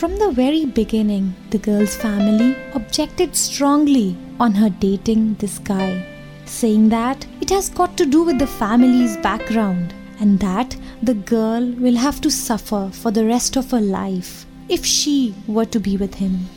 From the very beginning, the girl's family objected strongly on her dating this guy, saying that it has got to do with the family's background and that the girl will have to suffer for the rest of her life if she were to be with him.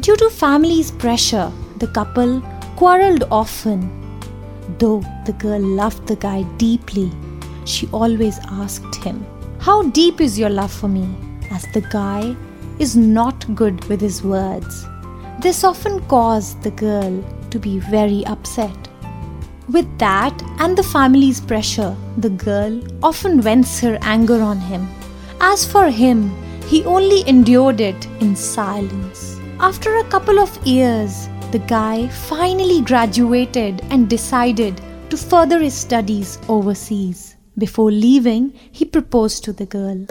Due to family's pressure, the couple quarreled often. Though the girl loved the guy deeply, she always asked him, how deep is your love for me? As the guy is not good with his words. This often caused the girl to be very upset. With that and the family's pressure, the girl often vents her anger on him. As for him, he only endured it in silence. After a couple of years, the guy finally graduated and decided to further his studies overseas. Before leaving, he proposed to the girl.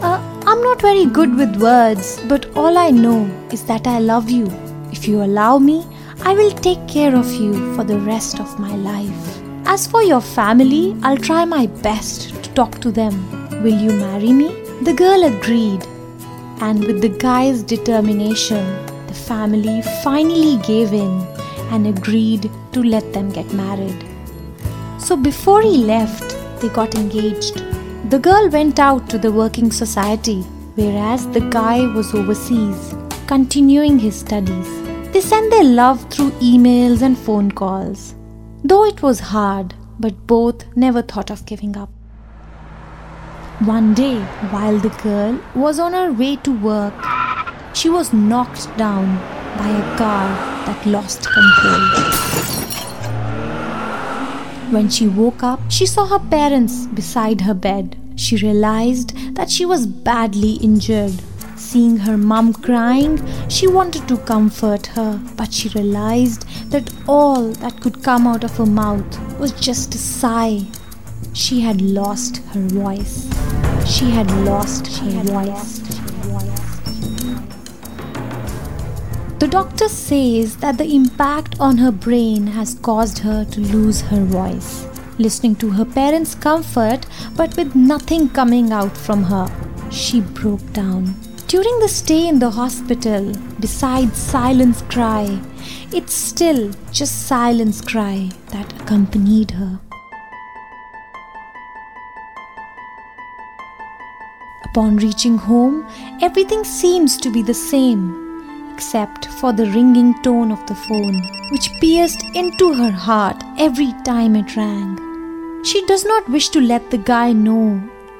Uh, I'm not very good with words, but all I know is that I love you. If you allow me, I will take care of you for the rest of my life. As for your family, I'll try my best to talk to them. Will you marry me? The girl agreed, and with the guy's determination, the family finally gave in and agreed to let them get married. So before he left, they got engaged. The girl went out to the working society, whereas the guy was overseas, continuing his studies. They sent their love through emails and phone calls. Though it was hard, but both never thought of giving up. One day, while the girl was on her way to work, she was knocked down by a car that lost control. When she woke up, she saw her parents beside her bed. She realized that she was badly injured. Seeing her mum crying, she wanted to comfort her, but she realized that all that could come out of her mouth was just a sigh. She had lost her voice. She had lost her voice. The doctor says that the impact on her brain has caused her to lose her voice. Listening to her parents' comfort, but with nothing coming out from her, she broke down. During the stay in the hospital, besides silence cry, it's still just silence cry that accompanied her. Upon reaching home, everything seems to be the same except for the ringing tone of the phone, which pierced into her heart every time it rang. She does not wish to let the guy know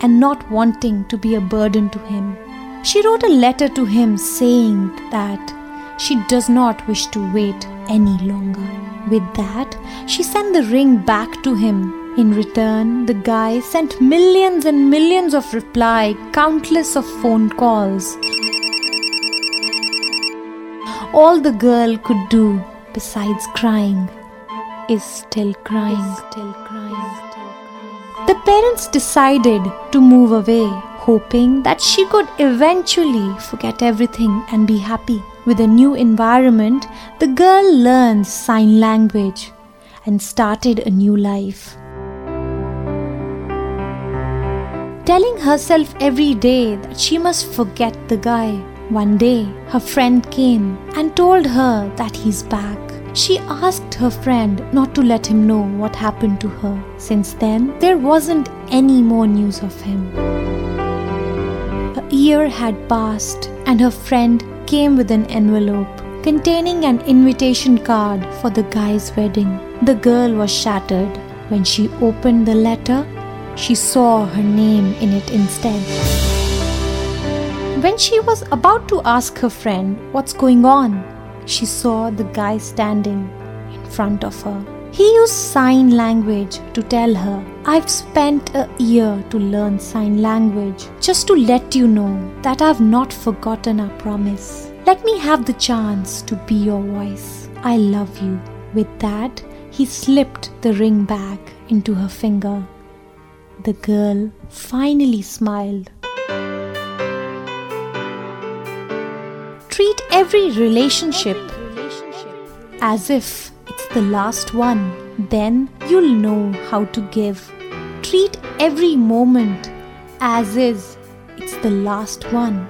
and not wanting to be a burden to him. She wrote a letter to him saying that she does not wish to wait any longer. With that, she sent the ring back to him. In return, the guy sent millions and millions of reply, countless of phone calls, all the girl could do besides crying is still crying. Still crying. The parents decided to move away, hoping that she could eventually forget everything and be happy. With a new environment, the girl learned sign language and started a new life. Telling herself every day that she must forget the guy one day, her friend came and told her that he's back. She asked her friend not to let him know what happened to her. Since then, there wasn't any more news of him. A year had passed, and her friend came with an envelope containing an invitation card for the guy's wedding. The girl was shattered. When she opened the letter, she saw her name in it instead. When she was about to ask her friend what's going on, she saw the guy standing in front of her. He used sign language to tell her, I've spent a year to learn sign language just to let you know that I've not forgotten our promise. Let me have the chance to be your voice. I love you. With that, he slipped the ring back into her finger. The girl finally smiled. Treat every relationship as if it's the last one. Then you'll know how to give. Treat every moment as is it's the last one.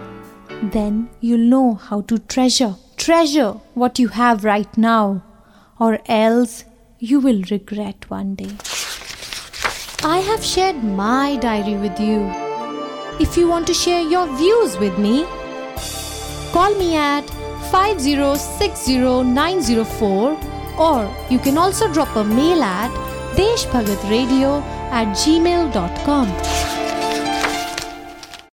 Then you'll know how to treasure. Treasure what you have right now, or else you will regret one day. I have shared my diary with you. If you want to share your views with me, call me at 5060904 or you can also drop a mail at deshbhagatradio at gmail.com.